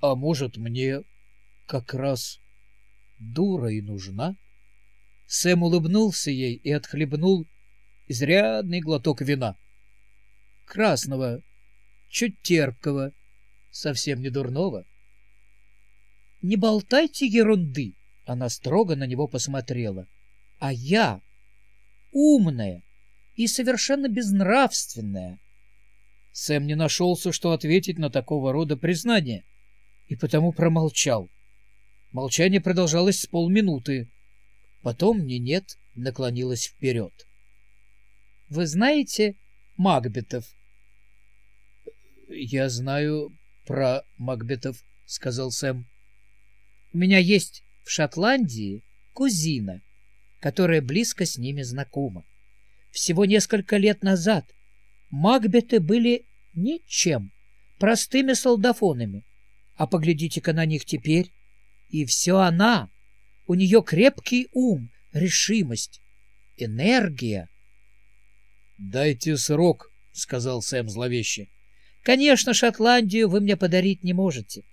А может, мне как раз дура и нужна? Сэм улыбнулся ей и отхлебнул изрядный глоток вина. Красного, чуть терпкого, совсем не дурного. «Не болтайте ерунды!» — она строго на него посмотрела. «А я умная и совершенно безнравственная». Сэм не нашелся, что ответить на такого рода признание, и потому промолчал. Молчание продолжалось с полминуты. Потом Нинет наклонилась вперед. — Вы знаете Макбетов? — Я знаю про Макбетов, — сказал Сэм. — У меня есть в Шотландии кузина, которая близко с ними знакома. Всего несколько лет назад Макбеты были ничем, простыми солдафонами. А поглядите-ка на них теперь. И все она. У нее крепкий ум, решимость, энергия. — Дайте срок, — сказал Сэм зловеще. — Конечно, Шотландию вы мне подарить не можете.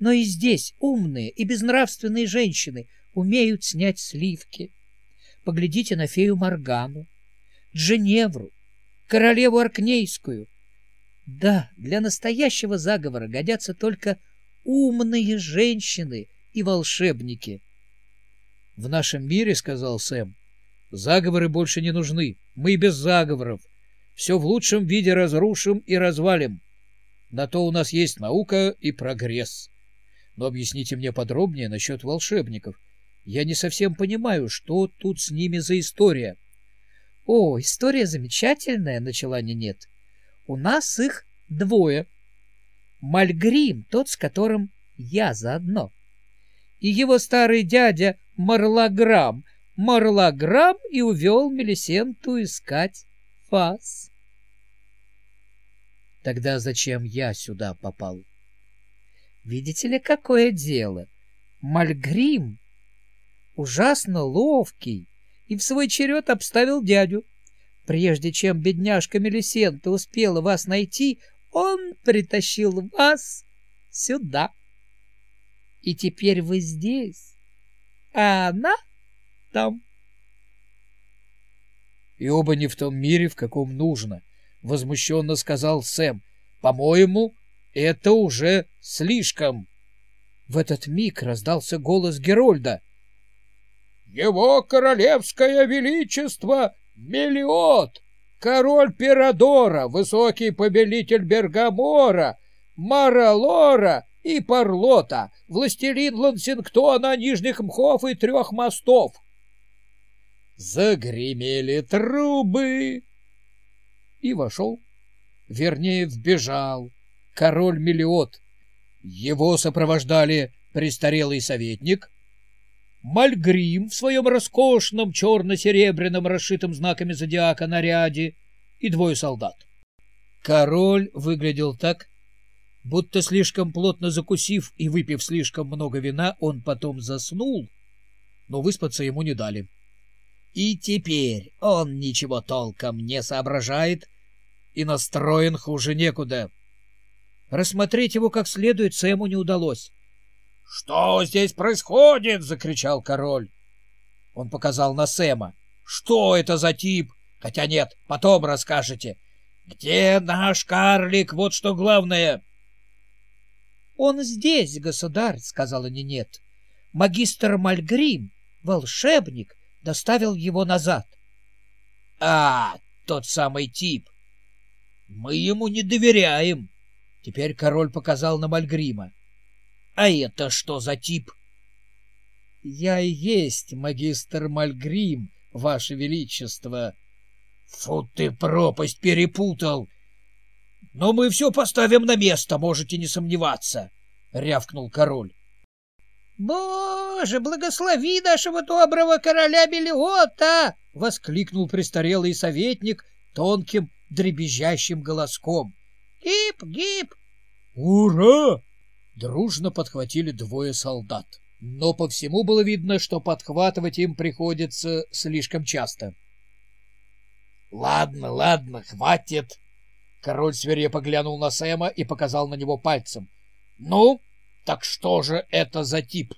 Но и здесь умные и безнравственные женщины умеют снять сливки. Поглядите на фею Моргану, Дженевру, королеву Аркнейскую. Да, для настоящего заговора годятся только умные женщины и волшебники. — В нашем мире, — сказал Сэм, — заговоры больше не нужны. Мы без заговоров. Все в лучшем виде разрушим и развалим. На то у нас есть наука и прогресс. Но объясните мне подробнее насчет волшебников. Я не совсем понимаю, что тут с ними за история. — О, история замечательная, — начала Нинет. — У нас их двое. Мальгрим, тот, с которым я заодно. И его старый дядя Марлаграм, Марлаграм и увел Мелисенту искать вас. Тогда зачем я сюда попал? Видите ли, какое дело? Мальгрим ужасно ловкий и в свой черед обставил дядю. Прежде чем бедняжка Мелисента успела вас найти, он притащил вас сюда. И теперь вы здесь, а она там. И оба не в том мире, в каком нужно, — возмущенно сказал Сэм. По-моему, это уже слишком. В этот миг раздался голос Герольда. «Его королевское величество Мелиот, король Пирадора, высокий повелитель Бергамора, Маралора и Парлота, властелин Лансингтона, Нижних Мхов и Трех Мостов. Загремели трубы. И вошел, вернее, вбежал, король Мелиот. Его сопровождали престарелый советник, Мальгрим в своем роскошном черно-серебряном расшитом знаками зодиака наряде и двое солдат. Король выглядел так, Будто слишком плотно закусив и выпив слишком много вина, он потом заснул, но выспаться ему не дали. И теперь он ничего толком не соображает и настроен хуже некуда. Рассмотреть его как следует Сэму не удалось. — Что здесь происходит? — закричал король. Он показал на Сэма. — Что это за тип? Хотя нет, потом расскажете. Где наш карлик? Вот что главное. —— Он здесь, государь, — сказала Нинет. Магистр Мальгрим, волшебник, доставил его назад. — А, тот самый тип. Мы ему не доверяем. Теперь король показал на Мальгрима. — А это что за тип? — Я и есть магистр Мальгрим, ваше величество. — Фу ты, пропасть перепутал! Но мы все поставим на место, можете не сомневаться, — рявкнул король. — Боже, благослови нашего доброго короля Белиота! — воскликнул престарелый советник тонким дребезжащим голоском. — Гип, гип! — Ура! — дружно подхватили двое солдат. Но по всему было видно, что подхватывать им приходится слишком часто. — Ладно, ладно, хватит, Король свирепо глянул на Сэма и показал на него пальцем. — Ну, Так что же это за тип?